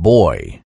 boy.